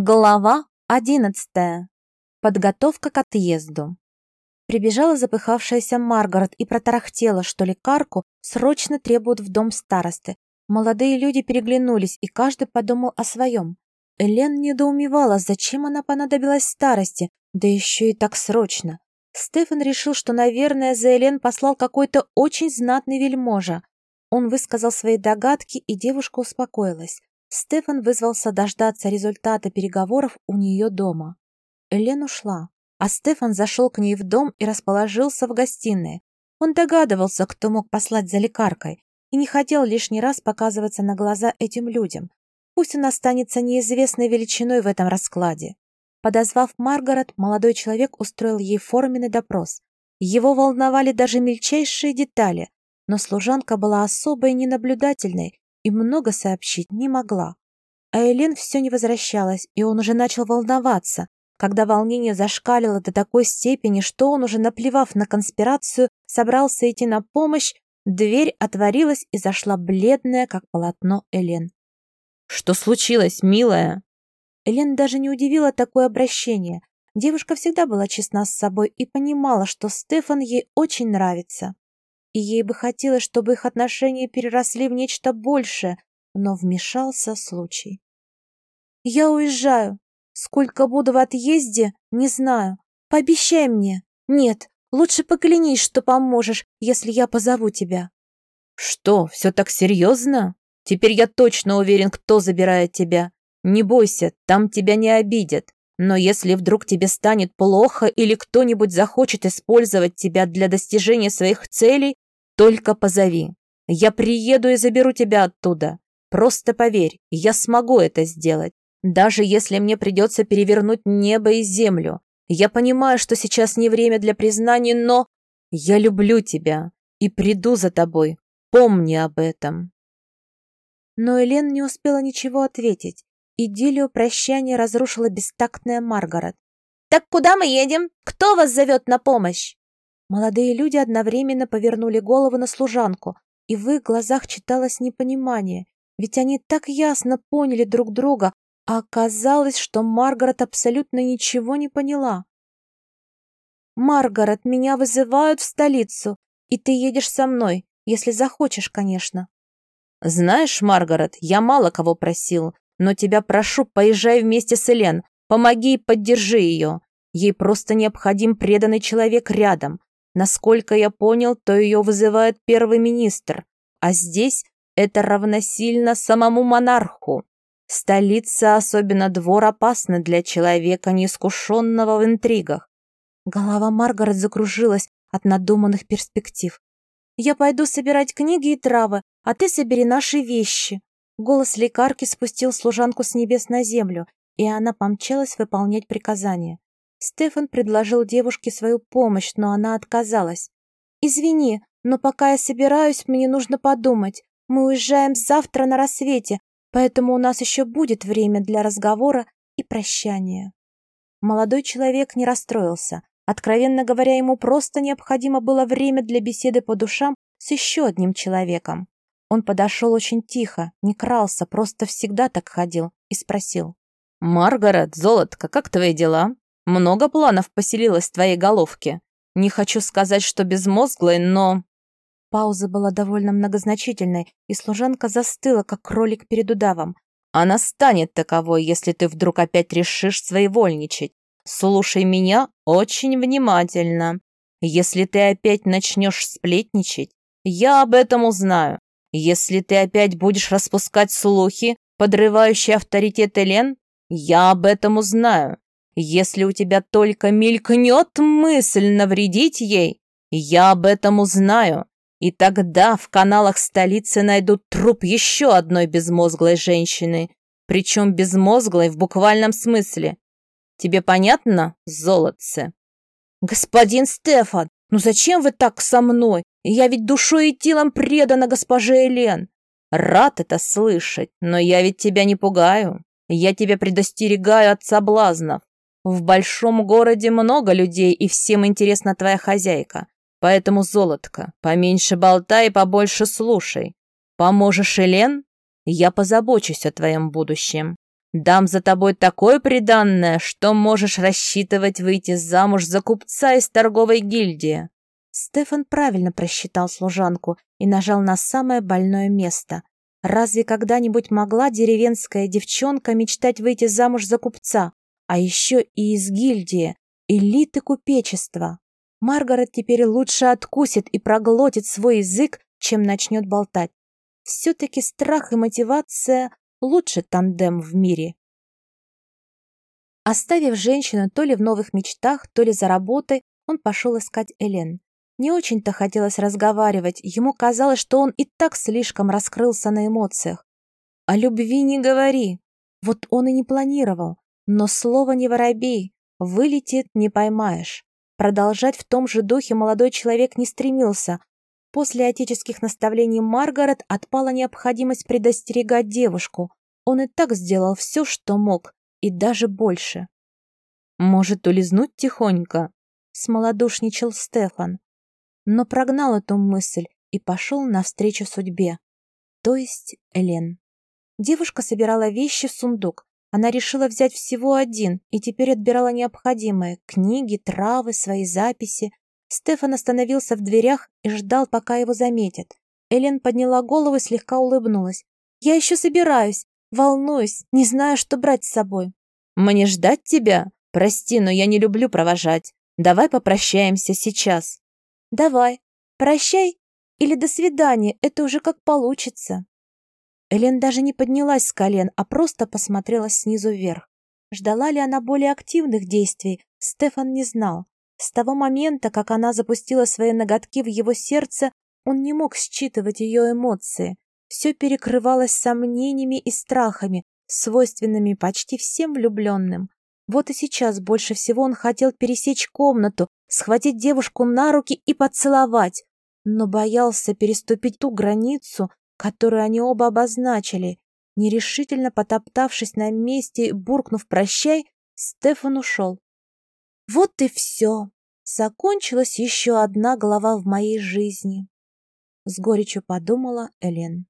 Глава одиннадцатая. Подготовка к отъезду. Прибежала запыхавшаяся Маргарет и протарахтела, что лекарку срочно требуют в дом старосты. Молодые люди переглянулись, и каждый подумал о своем. Элен недоумевала, зачем она понадобилась старости, да еще и так срочно. Стефан решил, что, наверное, за Элен послал какой-то очень знатный вельможа. Он высказал свои догадки, и девушка успокоилась. Стефан вызвался дождаться результата переговоров у нее дома. Элен ушла, а Стефан зашел к ней в дом и расположился в гостиной. Он догадывался, кто мог послать за лекаркой, и не хотел лишний раз показываться на глаза этим людям. Пусть он останется неизвестной величиной в этом раскладе. Подозвав Маргарет, молодой человек устроил ей форменный допрос. Его волновали даже мельчайшие детали, но служанка была особой и ненаблюдательной и много сообщить не могла. А Элен все не возвращалась, и он уже начал волноваться, когда волнение зашкалило до такой степени, что он, уже наплевав на конспирацию, собрался идти на помощь, дверь отворилась и зашла бледная, как полотно Элен. «Что случилось, милая?» Элен даже не удивила такое обращение. Девушка всегда была честна с собой и понимала, что Стефан ей очень нравится и ей бы хотелось, чтобы их отношения переросли в нечто большее, но вмешался случай. «Я уезжаю. Сколько буду в отъезде, не знаю. Пообещай мне. Нет, лучше поклянись, что поможешь, если я позову тебя». «Что, все так серьезно? Теперь я точно уверен, кто забирает тебя. Не бойся, там тебя не обидят. Но если вдруг тебе станет плохо или кто-нибудь захочет использовать тебя для достижения своих целей, только позови. Я приеду и заберу тебя оттуда. Просто поверь, я смогу это сделать. Даже если мне придется перевернуть небо и землю. Я понимаю, что сейчас не время для признаний, но я люблю тебя и приду за тобой. Помни об этом. Но Элен не успела ничего ответить. Идиллию прощания разрушила бестактная Маргарет. «Так куда мы едем? Кто вас зовет на помощь?» Молодые люди одновременно повернули голову на служанку, и в их глазах читалось непонимание, ведь они так ясно поняли друг друга, а оказалось, что Маргарет абсолютно ничего не поняла. «Маргарет, меня вызывают в столицу, и ты едешь со мной, если захочешь, конечно». «Знаешь, Маргарет, я мало кого просил, но тебя прошу, поезжай вместе с Элен, помоги и поддержи ее. Ей просто необходим преданный человек рядом. Насколько я понял, то ее вызывает первый министр, а здесь это равносильно самому монарху. Столица, особенно двор, опасна для человека, неискушенного в интригах. Голова Маргарет закружилась от надуманных перспектив. «Я пойду собирать книги и травы, а ты собери наши вещи», Голос лекарки спустил служанку с небес на землю, и она помчалась выполнять приказание. Стефан предложил девушке свою помощь, но она отказалась. «Извини, но пока я собираюсь, мне нужно подумать. Мы уезжаем завтра на рассвете, поэтому у нас еще будет время для разговора и прощания». Молодой человек не расстроился. Откровенно говоря, ему просто необходимо было время для беседы по душам с еще одним человеком. Он подошел очень тихо, не крался, просто всегда так ходил, и спросил. «Маргарет, золотко, как твои дела? Много планов поселилось в твоей головке. Не хочу сказать, что безмозглой, но...» Пауза была довольно многозначительной, и служанка застыла, как кролик перед удавом. «Она станет таковой, если ты вдруг опять решишь своевольничать. Слушай меня очень внимательно. Если ты опять начнешь сплетничать, я об этом узнаю. Если ты опять будешь распускать слухи, подрывающие авторитет Элен, я об этом узнаю. Если у тебя только мелькнет мысль навредить ей, я об этом узнаю. И тогда в каналах столицы найдут труп еще одной безмозглой женщины, причем безмозглой в буквальном смысле. Тебе понятно, золотце? Господин Стефан, ну зачем вы так со мной? Я ведь душой и телом предана госпоже Элен. Рад это слышать, но я ведь тебя не пугаю. Я тебя предостерегаю от соблазнов. В большом городе много людей, и всем интересна твоя хозяйка. Поэтому, золотко, поменьше болтай и побольше слушай. Поможешь Элен? Я позабочусь о твоем будущем. Дам за тобой такое приданное, что можешь рассчитывать выйти замуж за купца из торговой гильдии». Стефан правильно просчитал служанку и нажал на самое больное место. Разве когда-нибудь могла деревенская девчонка мечтать выйти замуж за купца, а еще и из гильдии, элиты купечества? Маргарет теперь лучше откусит и проглотит свой язык, чем начнет болтать. Все-таки страх и мотивация – лучший тандем в мире. Оставив женщину то ли в новых мечтах, то ли за работой, он пошел искать Элен. Не очень-то хотелось разговаривать, ему казалось, что он и так слишком раскрылся на эмоциях. О любви не говори. Вот он и не планировал. Но слово не воробей, вылетит не поймаешь. Продолжать в том же духе молодой человек не стремился. После отеческих наставлений Маргарет отпала необходимость предостерегать девушку. Он и так сделал все, что мог, и даже больше. «Может, улизнуть тихонько?» — смолодушничал Стефан. Но прогнал эту мысль и пошел навстречу судьбе. То есть Элен. Девушка собирала вещи в сундук, она решила взять всего один и теперь отбирала необходимое – книги, травы, свои записи. Стефан остановился в дверях и ждал, пока его заметят. Элен подняла голову и слегка улыбнулась. «Я еще собираюсь, волнуюсь, не знаю, что брать с собой». «Мне ждать тебя? Прости, но я не люблю провожать. Давай попрощаемся сейчас». «Давай. Прощай или до свидания, это уже как получится». Элен даже не поднялась с колен, а просто посмотрела снизу вверх. Ждала ли она более активных действий, Стефан не знал. С того момента, как она запустила свои ноготки в его сердце, он не мог считывать ее эмоции. Все перекрывалось сомнениями и страхами, свойственными почти всем влюбленным. Вот и сейчас больше всего он хотел пересечь комнату, схватить девушку на руки и поцеловать, но боялся переступить ту границу, которую они оба обозначили. Нерешительно потоптавшись на месте и буркнув «прощай», Стефан ушел. Вот и все. Закончилась еще одна глава в моей жизни. С горечью подумала Элен.